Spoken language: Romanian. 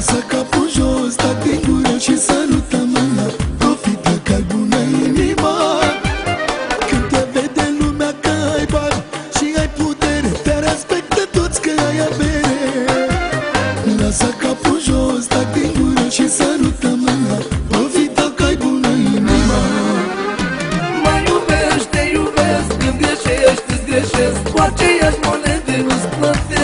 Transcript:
Lasă capul jos, da te gură și sărută mâna. Profită că bună inima Când te vede lumea că ai bani și ai putere Te respectă toți că ai avere. Lasă capul jos, da te gură și sărută mâna. Profită că ai bună inima Mă iubești, te iubesc, când greșești, îți greșesc. Cu aceeași monede îți plătesc.